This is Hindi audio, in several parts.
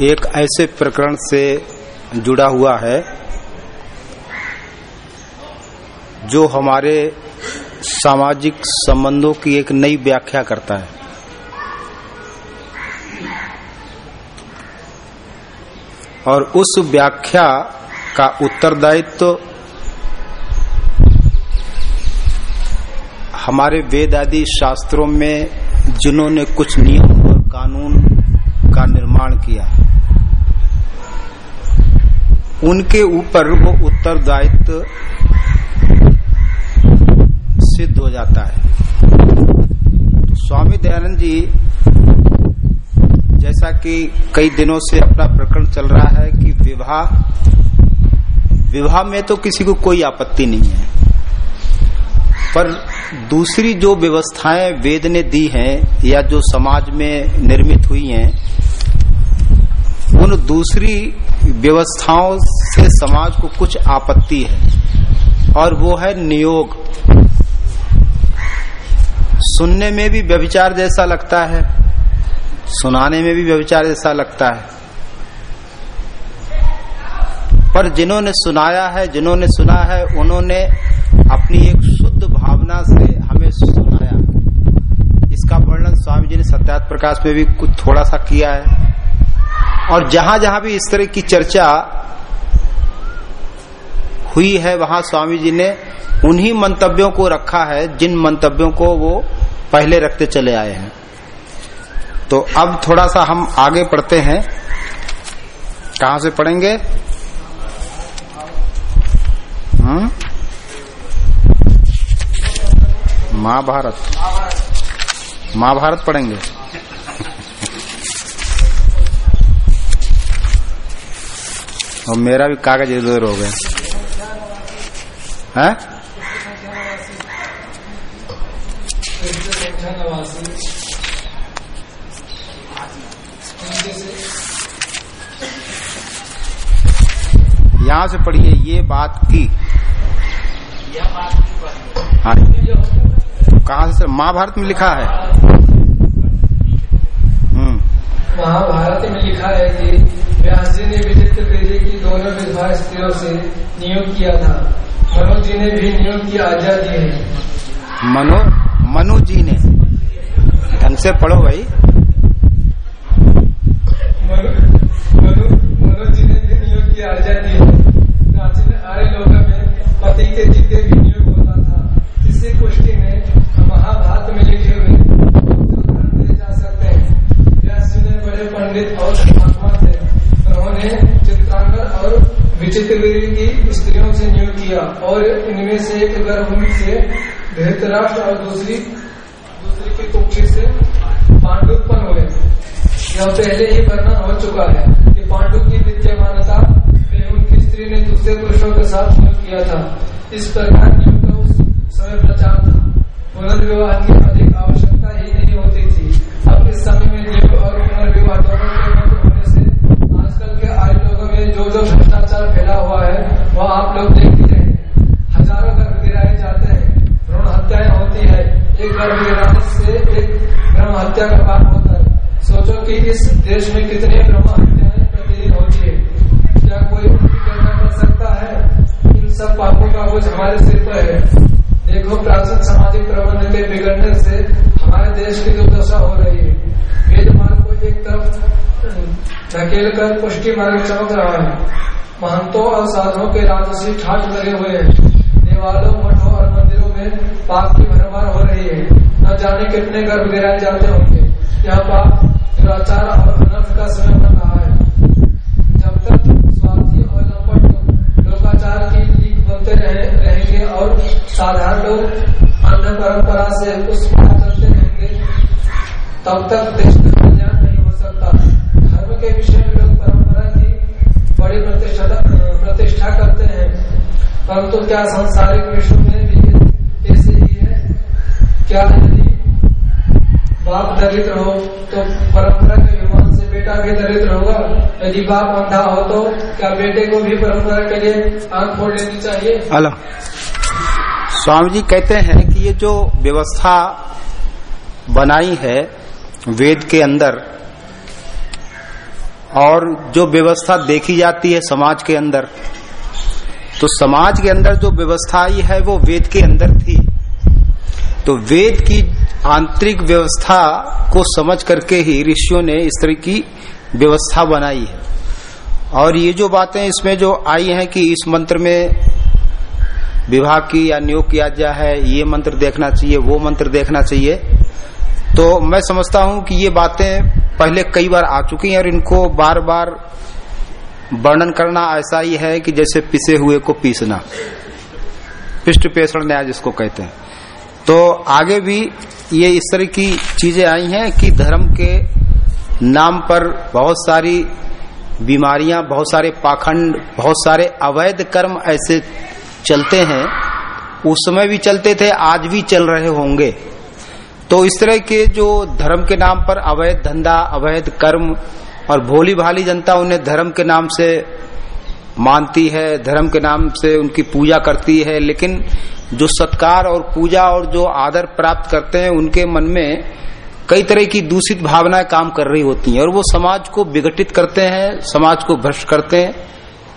एक ऐसे प्रकरण से जुड़ा हुआ है, जो हमारे सामाजिक संबंधों की एक नई व्याख्या करता है। और उस व्याख्या का उत्तरदायित्व तो हमारे वेद आदि शास्त्रों में जिन्होंने कुछ नियम और कानून का निर्माण किया उनके ऊपर वो उत्तरदायित्व सिद्ध हो जाता है। तो स्वामी दयानंद जी, जैसा कि कई दिनों से अपना प्रकरण चल रहा है कि विवाह विवाह में तो किसी को कोई आपत्ति नहीं है। पर दूसरी जो व्यवस्थाएँ वेद ने दी हैं या जो समाज में निर्मित हुई हैं, उन दूसरी व्यवस्थाओं से समाज को कुछ आपत्ति है और वो है नियोग। सुनने में भी व्यभिचार जैसा लगता है, सुनाने में भी व्यभिचार जैसा लगता है। पर जिन्होंने सुनाया है, जिन्होंने सुना है, उन्होंने अपनी एक शुद्ध भावना से हमें सुनाया इसका वर्णन स्वामी जी ने सत्यात प्रकाश में भी कुछ थोड़ा सा किया है। और जहाँ जहाँ भी इस तरह की चर्चा हुई है, वहाँ स्वामी जी ने उन्हीं मंतव्यों को रखा है, जिन मंतव्यों को वो पहले रखते चले आए हैं। तो अब थोड़ा सा हम आगे पढ़ते हैं। कहा से पढ़ेंगे? हम्म? महाभारत। महाभारत पढ़ेंगे। और मेरा भी कागज़ इधर हो गया। है? यहाँ से पढ़िए ये बात की। हाँ कहा से महाभारत में लिखा है। हम्म। महाभारत में लिखा है कि व्यास जी ने विचित्र वेदी की दोनों विधवा स्त्रियों से नियोग किया था। मनु जी ने भी नियोग की आज्ञा दी है मनु मनु जी ने। ढंग से पढ़ो भाई मनु मनु- मनोज जी ने भी नियोग की आज्ञा दी है प्राचीन आर्य लोक में पति के जीते भी नियोग होता था इसी पुष्टि में महाभारत में लिखे हुए धर्म दिए जा सकते हैं व्यास जी ने बड़े पंडित और महात्मा थे उन्होंने चित्रांगन और विचित्र की स्त्रियों से नियोग किया। और इनमें से एक गर्भ से धृतराष्ट्र और दूसरी दूसरी की कुक्षी से पांडु उत्पन्न हुए। यह पहले ही वर्णन हो चुका है कि पांडु की विद्यमानता में उनकी स्त्री ने दूसरे पुरुषों के साथ नियोग किया था। इस प्रकार नियोग का उस समय प्रचार था। पुनर्विवाह की अधिक आवश्यकता ही नहीं होती थी। अब इस समय में नियोग और पुनर्विवाह दोनों के बंद होने से आजकल के आर्य लोगों में जो जो भ्रष्टाचार फैला हुआ है, वह आप लोग देख ही। हज़ारों गर्भ गिराए जाते हैं, भ्रूण हत्याएँ होती है। एक गर्भ गिराने से एक ब्रह्म हत्या का पाप होता है। सोचो कि इस देश में कितने ब्रह्म हत्याएँ प्रतिदिन होती है। क्या कोई गणना कर सकता है? इन सब पापों का बोझ हमारे सिर पर है। देखो प्राचीन सामाजिक प्रबंध के बिगड़ने से हमारे देश की दुर्दशा हो रही है वेद मार्ग को एक धकेल कर पुष्टि मार्ग चमक रहा है। महंतों और साधुओं के राजसी ठाट लगे हुए हैं। देवालयों मठों और मंदिरों में पाप की भरमार हो रही है। न जाने कितने गर्भ गिराए जाते होंगे। यह पाप दुराचार और अनर्थ का समय बन रहा है। जब तक स्वार्थी और लंपट लोकाचार की लीक बनते रहे, रहेंगे और साधारण लोग अन्य परंपरा से उस चलते रहेंगे तब तक देश के विषय में लोग परंपरा की बड़ी प्रतिष्ठा करते हैं। परंतु तो क्या सांसारिक विश्व में भी ऐसे ही है? क्या यदि बाप दरिद्र हो तो परंपरा के विमान से बेटा भी दरिद्र होगा? यदि बाप अंधा हो तो क्या बेटे को भी परंपरा के लिए आँख फोड़ लेनी चाहिए? हेलो। स्वामी जी कहते हैं कि ये जो व्यवस्था बनाई है वेद के अंदर और जो व्यवस्था देखी जाती है समाज के अंदर तो समाज के अंदर जो व्यवस्था आई है, वो वेद के अंदर थी। तो वेद की आंतरिक व्यवस्था को समझ करके ही ऋषियों ने इस तरह की व्यवस्था बनाई है। और ये जो बातें इसमें जो आई हैं कि इस मंत्र में विवाह की या नियोग किया जा है, ये मंत्र देखना चाहिए, वो मंत्र देखना चाहिए तो मैं समझता हूँ कि ये बातें पहले कई बार आ चुकी हैं और इनको बार बार वर्णन करना ऐसा ही है कि जैसे पिसे हुए को पीसना। पिष्ट पेषण न्याय जिसको कहते हैं। तो आगे भी ये इस तरह की चीज़ें आई हैं कि धर्म के नाम पर बहुत सारी बीमारियाँ, बहुत सारे पाखंड, बहुत सारे अवैध कर्म ऐसे चलते हैं। उस समय भी चलते थे, आज भी चल रहे होंगे। तो इस तरह के जो धर्म के नाम पर अवैध धंधा, अवैध कर्म और भोली भाली जनता उन्हें धर्म के नाम से मानती है, धर्म के नाम से उनकी पूजा करती है, लेकिन जो सत्कार और पूजा और जो आदर प्राप्त करते हैं, उनके मन में कई तरह की दूषित भावनाएँ काम कर रही होती हैं और वो समाज को विघटित करते हैं, समाज को भ्रष्ट करते हैं।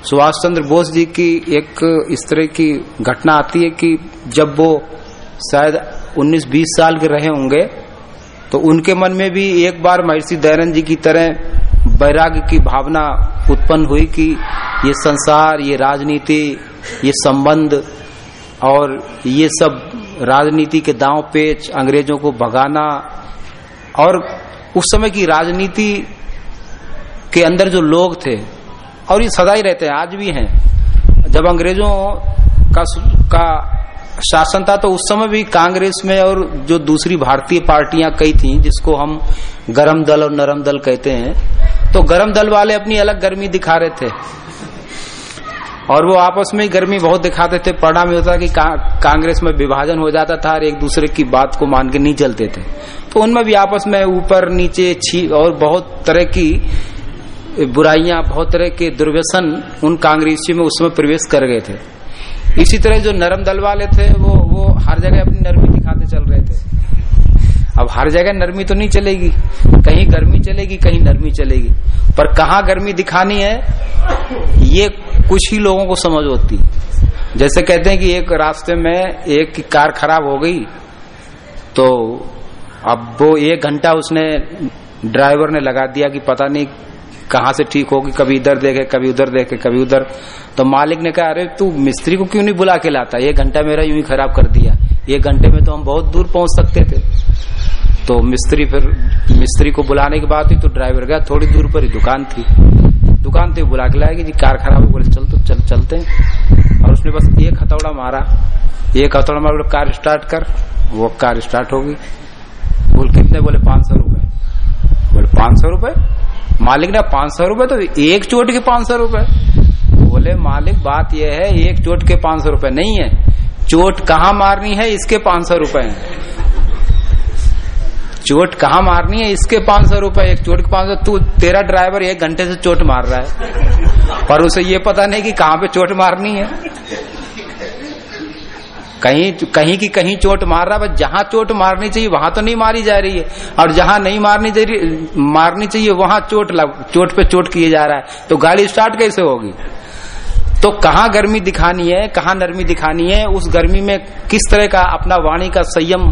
सुभाष चंद्र बोस जी की एक इस तरह की घटना आती है कि जब वो शायद 19-20 साल के रहे होंगे तो उनके मन में भी एक बार महर्षि दयानंद जी की तरह वैराग्य की भावना उत्पन्न हुई कि ये संसार, ये राजनीति, ये संबंध और ये सब राजनीति के दांव पेच, अंग्रेज़ों को भगाना और उस समय की राजनीति के अंदर जो लोग थे, और ये सदा ही रहते हैं, आज भी हैं। जब अंग्रेज़ों का का शासन था तो उस समय भी कांग्रेस में और जो दूसरी भारतीय पार्टियाँ कई थी जिसको हम गरम दल और नरम दल कहते हैं तो गरम दल वाले अपनी अलग गर्मी दिखा रहे थे। और वो आपस में गर्मी बहुत दिखाते थे। परिणाम होता कि का, कांग्रेस में विभाजन हो जाता था और एक दूसरे की बात को मान के नहीं चलते थे। तो उनमें भी आपस में ऊपर नीचे छी और बहुत तरह की बुराइयाँ बहुत तरह के दुर्व्यसन उन कांग्रेसियों में उसमें प्रवेश कर गए थे। इसी तरह जो नरम दल वाले थे, वो वो हर जगह अपनी नरमी दिखाते चल रहे थे। अब हर जगह नरमी तो नहीं चलेगी। कहीं गर्मी चलेगी, कहीं नरमी चलेगी। पर कहा गर्मी दिखानी है, ये कुछ ही लोगों को समझ होती। जैसे कहते हैं कि एक रास्ते में एक कार खराब हो गई तो अब वो एक घंटा उसने ड्राइवर ने लगा दिया कि पता नहीं कहाँ से ठीक होगी, कभी इधर देखे, कभी उधर देखे, कभी उधर। तो मालिक ने कहा, अरे, तू मिस्त्री को क्यों नहीं बुला के लाता? एक घंटा मेरा यूँ ही खराब कर दिया। एक घंटे में तो हम बहुत दूर पहुँच सकते थे। तो मिस्त्री फिर, मिस्त्री को बुलाने की बात हुई तो ड्राइवर गया, थोड़ी दूर पर ही दुकान थी। दुकान थी बुला के लाएगी जी कार खराब हो बोले, चल तो चल, चलते हैं। और उसने बस एक हथौड़ा मारा। एक हथौड़ा मारा कार स्टार्ट कर। वो कार स्टार्ट होगी बोल कितने बोले, पाँच सौ रुपये बोले, पाँच सौ रुपये मालिक ने पाँच सौ रुपये तो एक चोट के पाँच सौ रुपये बोले, मालिक, बात यह है, एक चोट के पाँच सौ रुपये नहीं है। चोट कहाँ मारनी है, इसके पाँच सौ रुपये चोट कहाँ मारनी है, इसके पाँच सौ रुपये एक चोट के पाँच सौ। तू, तेरा ड्राइवर एक घंटे से चोट मार रहा है। पर उसे ये पता नहीं कि कहाँ पे चोट मारनी है। कहीं कहीं की कहीं चोट मार रहा है, बस जहाँ चोट मारनी चाहिए, वहाँ तो नहीं मारी जा रही है। और जहाँ नहीं मारनी चाहिए मारनी चाहिए, वहाँ चोट लग, चोट पे चोट किए जा रहा है। तो गाड़ी स्टार्ट कैसे होगी? तो कहाँ गर्मी दिखानी है, कहाँ नरमी दिखानी है, उस गर्मी में किस तरह का अपना वाणी का संयम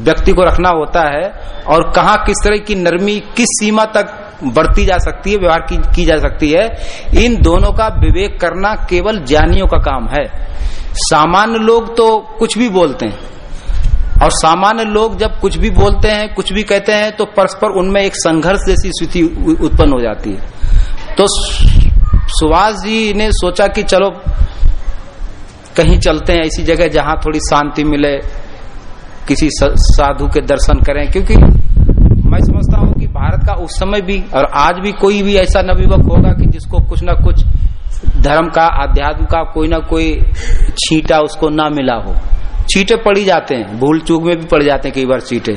व्यक्ति को रखना होता है, और कहा किस तरह की नरमी, किस सीमा तक बढ़ती जा सकती है व्यवहार की, की जा सकती है। इन दोनों का विवेक करना केवल ज्ञानियों का काम है। सामान्य लोग तो कुछ भी बोलते हैं। और सामान्य लोग जब कुछ भी बोलते हैं कुछ भी कहते हैं तो परस्पर उनमें एक संघर्ष जैसी स्थिति उत्पन्न हो जाती है। तो सुभाष जी ने सोचा कि चलो कहीं चलते हैं ऐसी जगह जहाँ थोड़ी शांति मिले किसी साधु के दर्शन करें क्योंकि भारत का उस समय भी और आज भी कोई भी ऐसा नवयुवक होगा कि जिसको कुछ ना कुछ धर्म का अध्यात्म का कोई ना कोई छींटा उसको ना मिला हो। छीटे पड़ी जाते हैं, भूल चूक में भी पड़ जाते हैं कई बार छीटे।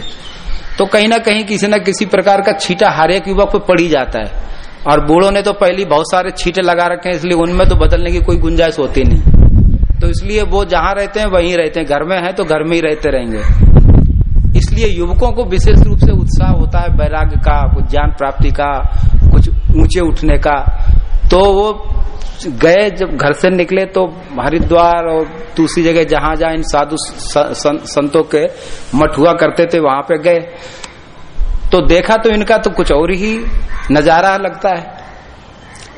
तो कहीं ना कहीं किसी न किसी प्रकार का छींटा हर एक युवक पे पड़ जाता है। और बूढ़ों ने तो पहले बहुत सारे छींटे लगा रखे हैं, इसलिए उनमें तो बदलने की कोई गुंजाइश होती नहीं। तो इसलिए वो जहाँ रहते हैं, वहीं रहते हैं। घर में है तो घर में ही रहते रहेंगे। इसलिए युवकों को विशेष रूप से उत्साह होता है वैराग्य का कुछ ज्ञान प्राप्ति का कुछ ऊँचे उठने का। तो वो गए जब घर से निकले तो हरिद्वार और दूसरी जगह जहाँ जहाँ इन साधु संतों के मठ हुआ करते थे वहाँ पे गए। तो देखा तो इनका तो कुछ और ही नज़ारा लगता है।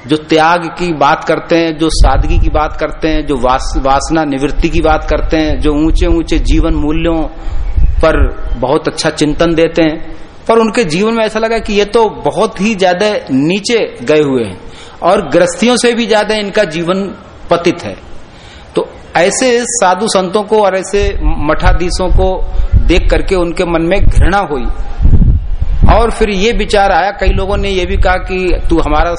जो त्याग की बात करते हैं जो सादगी की बात करते हैं जो वास, वासना निवृत्ति की बात करते हैं जो ऊँचे ऊँचे जीवन मूल्यों पर बहुत अच्छा चिंतन देते हैं। पर उनके जीवन में ऐसा लगा कि ये तो बहुत ही ज़्यादा नीचे गए हुए हैं और ग्रस्तियों से भी ज़्यादा इनका जीवन पतित है। तो ऐसे साधु संतों को और ऐसे मठाधीशों को देख करके उनके मन में घृणा हुई। और फिर ये विचार आया, कई लोगों ने ये भी कहा कि तू हमारा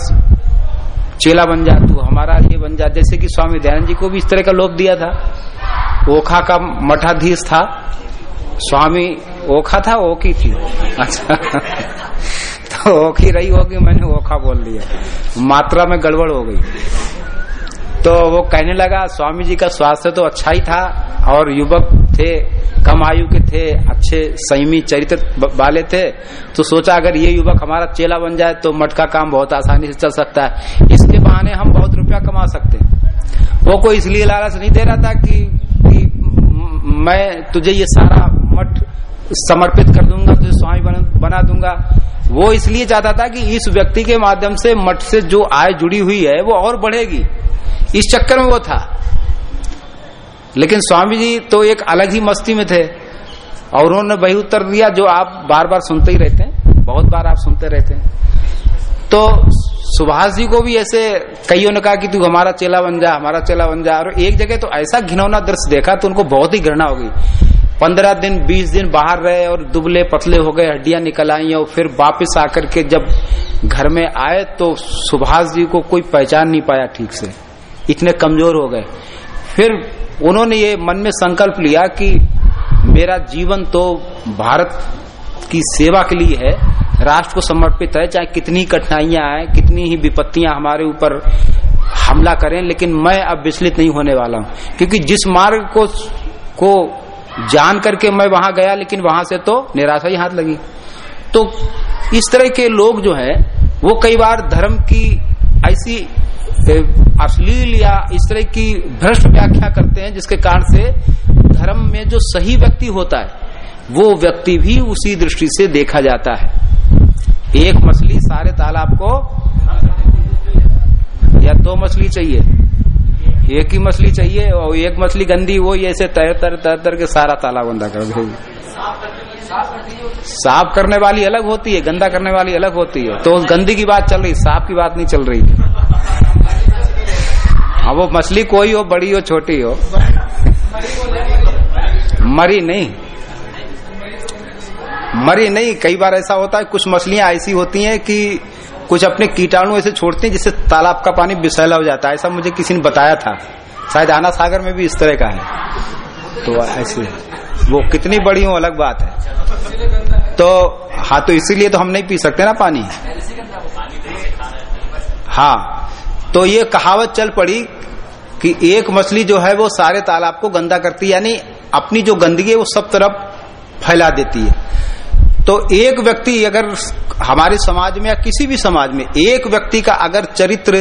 चेला बन जा, तू हमारा ये बन जा। जैसे कि स्वामी दयानंद जी को भी इस तरह का लोभ दिया था। ओखा का मठाधीश था। स्वामी ओखा था ओकी थी। अच्छा। तो ओखी रही होगी मैंने ओखा बोल दिया। मात्रा में गड़बड़ हो गई। तो वो कहने लगा स्वामी जी का स्वास्थ्य तो अच्छा ही था और युवक थे कम आयु के थे अच्छे संयमी चरित्र वाले थे। तो सोचा अगर ये युवक हमारा चेला बन जाए तो मठ का काम बहुत आसानी से चल सकता है। इसके बहाने हम बहुत रुपया कमा सकते वो कोई इसलिए लालच नहीं दे रहा था कि, कि मैं तुझे ये सारा मठ समर्पित कर दूँगा तुझे स्वामी बना दूँगा। वो इसलिए चाहता था कि इस व्यक्ति के माध्यम से मठ से जो आय जुड़ी हुई है, वो और बढ़ेगी। इस चक्कर में वो था। लेकिन स्वामी जी तो एक अलग ही मस्ती में थे। और उन्होंने वही उत्तर दिया जो आप बार बार सुनते ही रहते हैं। बहुत बार आप सुनते रहते हैं। तो सुभाष जी को भी ऐसे कईयों ने कहा कि तू हमारा चेला बन जा, हमारा चेला बन जा। और एक जगह तो ऐसा घिनौना दृश्य देखा तो उनको बहुत ही घृणा होगी। पंद्रह दिन, बीस दिन बाहर रहे और दुबले पतले हो गए, हड्डियाँ निकल आई और फिर वापस आकर के जब घर में आए तो सुभाष जी को कोई पहचान नहीं पाया ठीक से। इतने कमज़ोर हो गए। फिर उन्होंने ये मन में संकल्प लिया कि मेरा जीवन तो भारत की सेवा के लिए है, राष्ट्र को समर्पित है, चाहे कितनी कठिनाइयाँ आए, कितनी ही विपत्तियाँ हमारे ऊपर हमला करें, लेकिन मैं अब विचलित नहीं होने वाला हूँ। क्योंकि जिस मार्ग को को जान करके मैं वहाँ गया, लेकिन वहाँ से तो निराशा ही हाथ लगी। तो इस तरह के लोग जो है, वो कई बार धर्म की ऐसी अश्लील या इस तरह की भ्रष्ट व्याख्या करते हैं, जिसके कारण से धर्म में जो सही व्यक्ति होता है, वो व्यक्ति भी उसी दृष्टि से देखा जाता है। एक मछली सारे तालाब को, या दो मछली चाहिए? एक ही मछली चाहिए और एक मछली गंदी, वो ऐसे तर तर तर तर के सारा तालाब गंदा कर देगी साफ़ करने वाली अलग होती है, गंदा करने वाली अलग होती है। तो उस गंदी की बात चल रही, साफ़ की बात नहीं चल रही। अब वो मछली कोई हो, बड़ी हो, छोटी हो, मरी नहीं। मरी नहीं, कई बार ऐसा होता है, कुछ मछलियाँ ऐसी होती हैं कि कुछ अपने कीटाणु ऐसे छोड़ते हैं जिससे तालाब का पानी विषैला हो जाता है। ऐसा मुझे किसी ने बताया था। शायद आना सागर में भी इस तरह का है। तो ऐसे। वो कितनी बड़ी हो, अलग बात है। तो हाँ तो इसीलिए तो हम नहीं पी सकते ना पानी। हाँ। तो ये कहावत चल पड़ी कि एक मछली जो है वो सारे तालाब को गंदा करती है, यानी अपनी जो गंदगी है वो सब तरफ़ फैला देती है। तो एक व्यक्ति अगर हमारे समाज में या किसी भी समाज में एक व्यक्ति का अगर चरित्र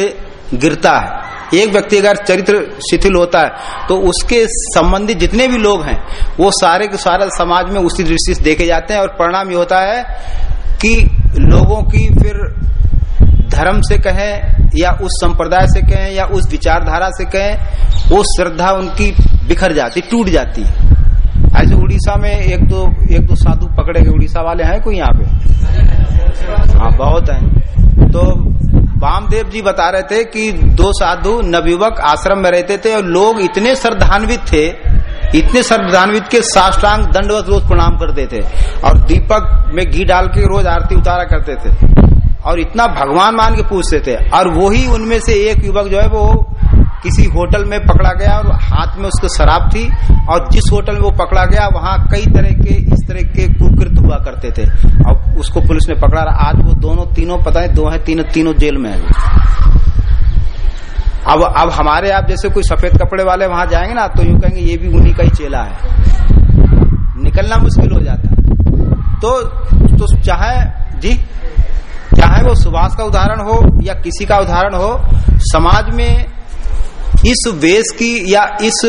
गिरता है, एक व्यक्ति अगर चरित्र शिथिल होता है तो उसके संबंधी जितने भी लोग हैं, वो सारे के सारे समाज में उसी दृष्टि से देखे जाते हैं और परिणाम ये होता है कि लोगों की फिर धर्म से कहें या उस संप्रदाय से कहें या उस विचारधारा से कहें, वो श्रद्धा उनकी बिखर जाती, टूट जाती। है ऐसे उड़ीसा में एक दो एक दो साधु पकड़े गए उड़ीसा वाले हैं कोई यहाँ पे? हाँ बहुत हैं। तो वामदेव जी बता रहे थे कि दो साधु नवयुवक आश्रम में रहते थे और लोग इतने श्रद्धान्वित थे, इतने श्रद्धान्वित के साष्टांग दंडवत रोज प्रणाम करते थे और दीपक में घी डाल के रोज आरती उतारा करते थे और इतना भगवान मान के पूछते थे और वही उनमें से एक युवक जो है वो किसी होटल में पकड़ा गया और हाथ में उसके शराब थी और जिस होटल में वो पकड़ा गया, वहाँ कई तरह के इस तरह के कुकृत हुआ करते थे। और उसको पुलिस ने पकड़ा आज वो दोनों तीनों, पता है, दो है, तीनों तीनों जेल में है। अब अब हमारे आप जैसे कोई सफ़ेद कपड़े वाले वहाँ जाएँगे ना तो यूँ कहेंगे, ये भी उन्हीं का ही चेला है। निकलना मुश्किल हो जाता है। तो तो चाहे, जी, चाहे वो सुभाष का उदाहरण हो या किसी का उदाहरण हो, समाज में इस वेश की या इस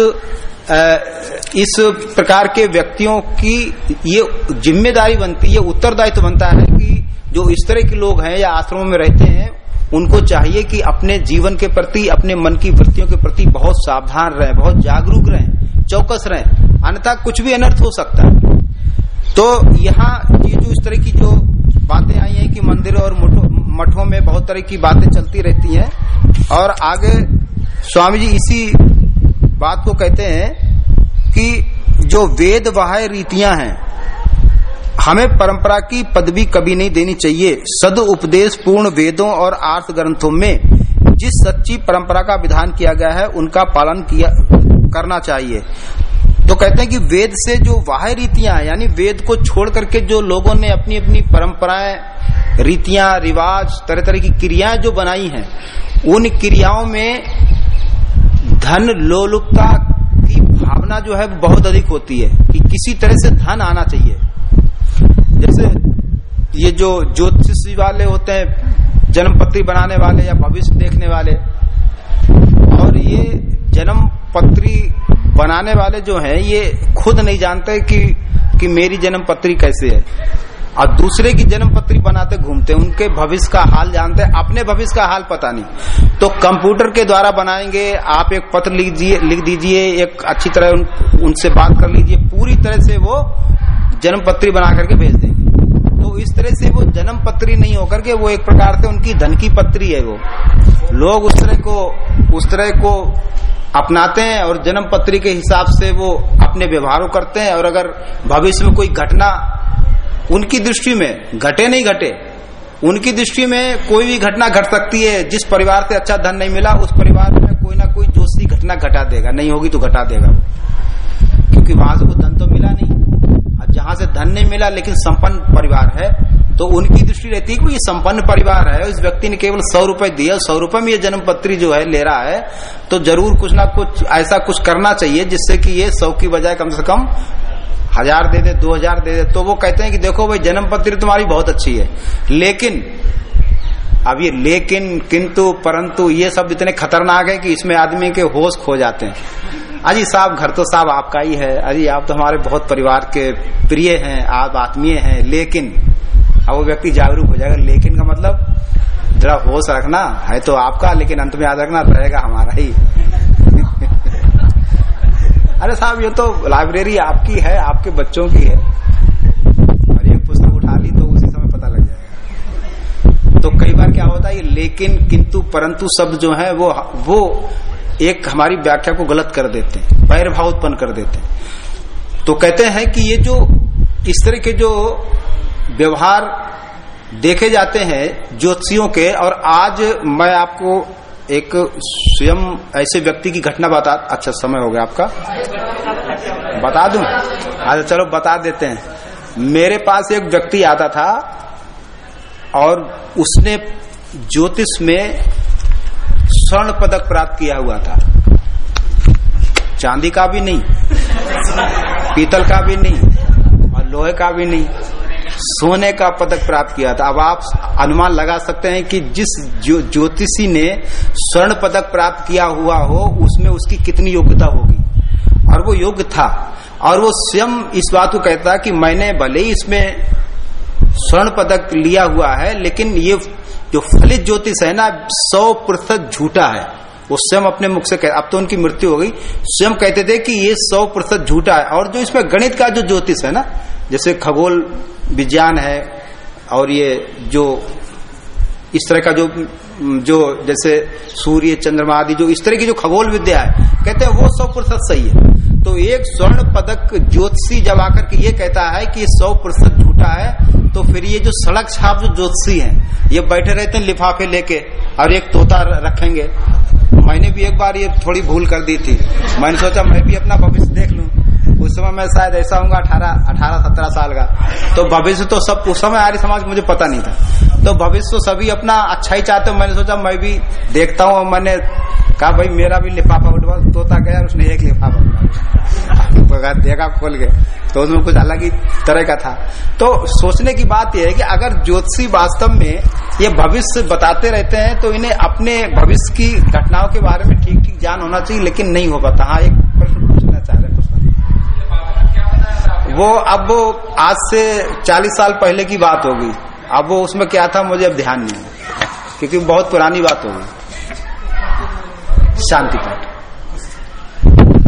इस प्रकार के व्यक्तियों की ये ज़िम्मेदारी बनती है उत्तरदायित्व बनता है कि जो इस तरह के लोग हैं या आश्रमों में रहते हैं, उनको चाहिए कि अपने जीवन के प्रति, अपने मन की वृत्तियों के प्रति बहुत सावधान रहें, बहुत जागरूक रहें, चौकस रहें। अन्यथा कुछ भी अनर्थ हो सकता है। तो यहाँ ये जो इस तरह की जो बातें आई हैं कि मंदिरों और मठों में बहुत तरह की बातें चलती रहती हैं और आगे स्वामी जी इसी बात को कहते हैं कि जो वेद वाह्य रीतियाँ हैं, हमें परंपरा की पदवी कभी नहीं देनी चाहिए। सद उपदेश पूर्ण वेदों और आर्थ ग्रंथों में जिस सच्ची परंपरा का विधान किया गया है, उनका पालन किया, करना चाहिए। तो कहते हैं कि वेद से जो वाह्य रीतियाँ यानी वेद को छोड़ करके जो लोगों ने अपनी अपनी परंपराएँ, रीतियाँ, रिवाज तरह तरह की क्रियाएँ जो बनाई हैं, उन क्रियाओं में धन लोलुपता की भावना जो है बहुत अधिक होती है कि किसी तरह से धन आना चाहिए। जैसे ये जो ज्योतिषी वाले होते हैं जन्म पत्री बनाने वाले या भविष्य देखने वाले, और ये जन्म पत्री बनाने वाले जो हैं, ये खुद नहीं जानते कि कि मेरी जन्म पत्री कैसे है। और दूसरे की जन्म पत्री बनाते घूमते, उनके भविष्य का हाल जानते अपने भविष्य का हाल पता नहीं। तो कंप्यूटर के द्वारा बनाएँगे। आप एक पत्र लिख दीजिए एक अच्छी तरह उन, उनसे बात कर लीजिए। पूरी तरह से वो जन्म पत्री बना करके भेज देंगे। तो इस तरह से वो जन्म पत्री नहीं होकर के वो एक प्रकार से उनकी धन की पत्री है वो। लोग उस तरह को उस तरह को अपनाते हैं और जन्म पत्री के हिसाब से वो अपने व्यवहारों करते हैं। और अगर भविष्य में कोई घटना उनकी दृष्टि में घटे नहीं घटे उनकी दृष्टि में कोई भी घटना घट सकती है। जिस परिवार से अच्छा धन नहीं मिला, उस परिवार में कोई ना कोई जोशी घटना घटा देगा। नहीं होगी तो घटा देगा क्योंकि वहाँ से धन तो मिला नहीं। और जहाँ से धन नहीं मिला, लेकिन संपन्न परिवार है तो उनकी दृष्टि रहती है कि ये संपन्न परिवार है। इस व्यक्ति ने केवल सौ रुपए दिया सौ रुपए में ये जन्म पत्री जो है, ले रहा है तो ज़रूर कुछ ना कुछ ऐसा कुछ करना चाहिए, जिससे कि ये सौ की बजाय कम से कम हज़ार दे दे, दो हज़ार दे दे तो वो कहते हैं कि देखो भाई जन्म पत्री तुम्हारी बहुत अच्छी है। लेकिन, अब ये लेकिन, किंतु, परंतु, ये सब इतने खतरनाक है कि इसमें आदमी के होश खो जाते हैं। अजी साहब, घर तो साहब आपका ही है। अजी आप तो हमारे बहुत परिवार के प्रिय हैं, आप आत्मीय हैं, लेकिन, अब वो व्यक्ति जागरूक हो जाएगा। लेकिन का मतलब जरा होश रखना, है तो आपका, लेकिन अंत में याद रखना, रहेगा हमारा ही। अरे साहब, ये तो लाइब्रेरी आपकी है, आपके बच्चों की है। और एक पुस्तक उठा ली तो उसी समय पता लग जाएगा। तो कई बार क्या होता है लेकिन किंतु परंतु शब्द जो है, वो वो एक हमारी व्याख्या को गलत कर देते हैं भाव उत्पन्न कर देते हैं। तो कहते हैं कि ये जो, इस तरह के जो व्यवहार देखे जाते हैं ज्योतिषियों के, और आज मैं आपको एक स्वयं ऐसे व्यक्ति की घटना बता अच्छा समय हो गया आपका। बता दूँ? अच्छा चलो, बता देते हैं। मेरे पास एक व्यक्ति आता था और उसने ज्योतिष में स्वर्ण पदक प्राप्त किया हुआ था। चांदी का भी नहीं, पीतल का भी नहीं और लोहे का भी नहीं। सोने का पदक प्राप्त किया था। अब आप अनुमान लगा सकते हैं कि जिस जो ज्योतिषी ने स्वर्ण पदक प्राप्त किया हुआ हो, उसमें उसकी कितनी योग्यता होगी? और वो योग्य था। और वो स्वयं इस बात को कहता कि मैंने भले ही इसमें स्वर्ण पदक लिया हुआ है, लेकिन ये जो फलित ज्योतिष है ना, सौ प्रतिशत झूठा है। वो स्वयं अपने मुख से कह, अब तो उनकी मृत्यु हो गई। स्वयं कहते थे कि ये सौ प्रतिशत झूठा है। और जो इसमें गणित का जो ज्योतिष है ना जैसे खगोल विज्ञान है और ये जो इस तरह का जो जो जैसे सूर्य, चंद्रमा आदि, जो इस तरह की जो खगोल विद्या है, कहते हैं वो सौ प्रतिशत सही है। तो एक स्वर्ण पदक ज्योतिषी जब आकर के ये कहता है कि सौ प्रतिशत झूठा है तो फिर ये जो सड़क छाप जो ज्योतिषी हैं, ये बैठे रहते हैं लिफाफे लेके और एक तोता रखेंगे। मैंने भी एक बार ये थोड़ी भूल कर दी थी। मैंने सोचा मैं भी अपना भविष्य देख लू। उस समय मैं शायद ऐसा हूँ अठारह अठारह, सत्रह साल का। तो भविष्य तो सब, उस समय आर्य समाज मुझे पता नहीं था। तो भविष्य तो सभी अपना अच्छा ही चाहते मैंने सोचा, मैं भी देखता हूँ। मैंने कहा, भाई, मेरा भी लिफाफा उठवा। तोता गया उसने एक लिफाफा उठवा देखा, खोल के तो उसमें कुछ अलग ही तरह का था। तो सोचने की बात यह है कि अगर ज्योतिषी वास्तव में ये भविष्य बताते रहते हैं तो इन्हें अपने भविष्य की घटनाओं के बारे में ठीक ठीक ज्ञान होना चाहिए, लेकिन नहीं हो पाता। हाँ एक प्रश्न पूछना चाह रहे वो, अब वो आज से 40 साल पहले की बात होगी अब वो उसमें क्या था, मुझे अब ध्यान नहीं क्योंकि बहुत पुरानी बात हो गई। शांति पाठ।